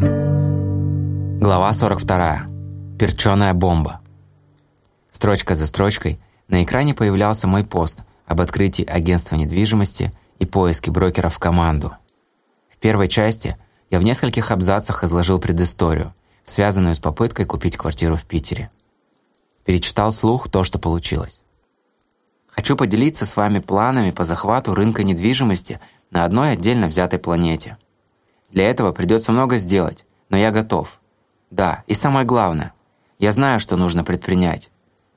Глава 42. Перченая бомба. Строчка за строчкой на экране появлялся мой пост об открытии агентства недвижимости и поиске брокеров в команду. В первой части я в нескольких абзацах изложил предысторию, связанную с попыткой купить квартиру в Питере. Перечитал слух то, что получилось. Хочу поделиться с вами планами по захвату рынка недвижимости на одной отдельно взятой планете. Для этого придется много сделать, но я готов. Да, и самое главное, я знаю, что нужно предпринять.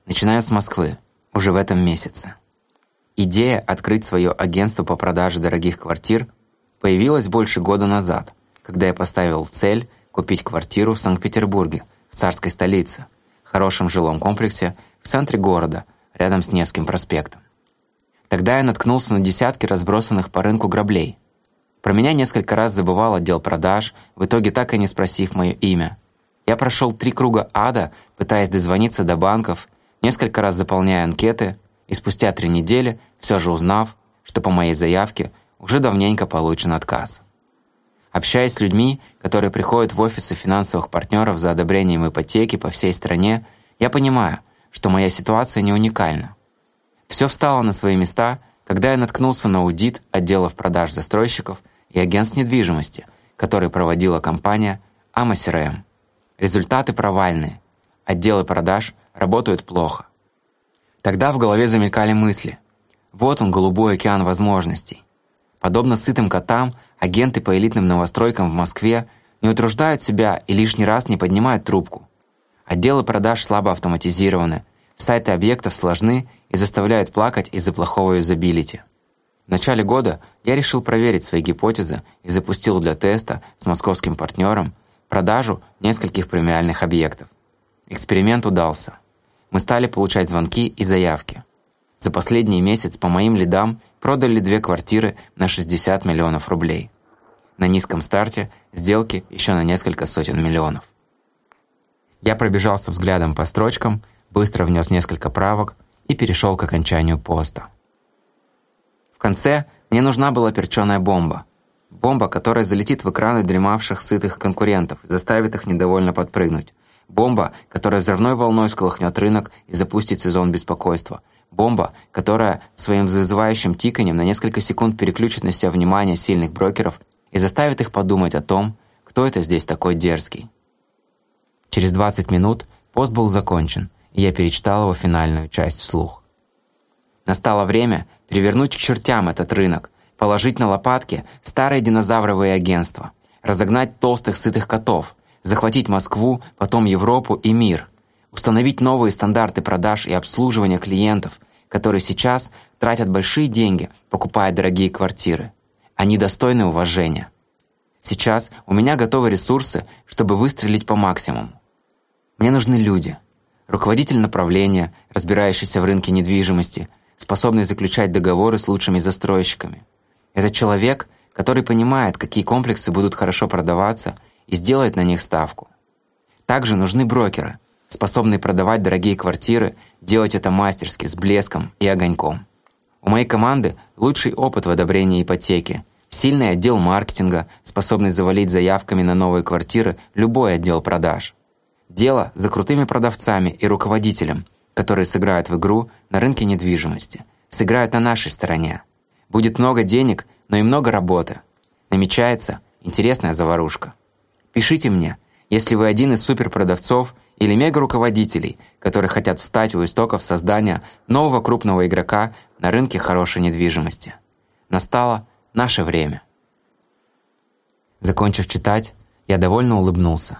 Начинаю с Москвы, уже в этом месяце. Идея открыть свое агентство по продаже дорогих квартир появилась больше года назад, когда я поставил цель купить квартиру в Санкт-Петербурге, в царской столице, в хорошем жилом комплексе в центре города, рядом с Невским проспектом. Тогда я наткнулся на десятки разбросанных по рынку граблей. Про меня несколько раз забывал отдел продаж, в итоге так и не спросив мое имя. Я прошел три круга ада, пытаясь дозвониться до банков, несколько раз заполняя анкеты, и спустя три недели, все же узнав, что по моей заявке уже давненько получен отказ. Общаясь с людьми, которые приходят в офисы финансовых партнеров за одобрением ипотеки по всей стране, я понимаю, что моя ситуация не уникальна. Все встало на свои места, когда я наткнулся на аудит отделов продаж застройщиков и агентств недвижимости, который проводила компания AMA Результаты провальные. Отделы продаж работают плохо. Тогда в голове замелькали мысли. Вот он, голубой океан возможностей. Подобно сытым котам, агенты по элитным новостройкам в Москве не утруждают себя и лишний раз не поднимают трубку. Отделы продаж слабо автоматизированы, сайты объектов сложны и заставляют плакать из-за плохого юзабилити. В начале года я решил проверить свои гипотезы и запустил для теста с московским партнером продажу нескольких премиальных объектов. Эксперимент удался. Мы стали получать звонки и заявки. За последний месяц по моим лидам продали две квартиры на 60 миллионов рублей. На низком старте сделки еще на несколько сотен миллионов. Я пробежался взглядом по строчкам, быстро внес несколько правок и перешел к окончанию поста. В конце мне нужна была перченая бомба. Бомба, которая залетит в экраны дремавших сытых конкурентов и заставит их недовольно подпрыгнуть. Бомба, которая взрывной волной сколыхнет рынок и запустит сезон беспокойства – Бомба, которая своим зазывающим тиканьем на несколько секунд переключит на себя внимание сильных брокеров и заставит их подумать о том, кто это здесь такой дерзкий. Через 20 минут пост был закончен, я перечитал его финальную часть вслух. Настало время перевернуть к чертям этот рынок, положить на лопатки старые динозавровые агентства, разогнать толстых сытых котов, захватить Москву, потом Европу и мир – установить новые стандарты продаж и обслуживания клиентов, которые сейчас тратят большие деньги, покупая дорогие квартиры. Они достойны уважения. Сейчас у меня готовы ресурсы, чтобы выстрелить по максимуму. Мне нужны люди. Руководитель направления, разбирающийся в рынке недвижимости, способный заключать договоры с лучшими застройщиками. Это человек, который понимает, какие комплексы будут хорошо продаваться и сделает на них ставку. Также нужны брокеры – способный продавать дорогие квартиры, делать это мастерски, с блеском и огоньком. У моей команды лучший опыт в одобрении ипотеки, сильный отдел маркетинга, способный завалить заявками на новые квартиры любой отдел продаж. Дело за крутыми продавцами и руководителем, которые сыграют в игру на рынке недвижимости, сыграют на нашей стороне. Будет много денег, но и много работы. Намечается интересная заварушка. Пишите мне, если вы один из суперпродавцов – или мега-руководителей, которые хотят встать у истоков создания нового крупного игрока на рынке хорошей недвижимости. Настало наше время. Закончив читать, я довольно улыбнулся.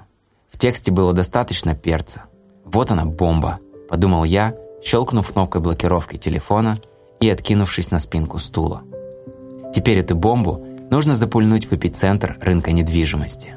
В тексте было достаточно перца. Вот она бомба, подумал я, щелкнув кнопкой блокировки телефона и откинувшись на спинку стула. Теперь эту бомбу нужно запульнуть в эпицентр рынка недвижимости.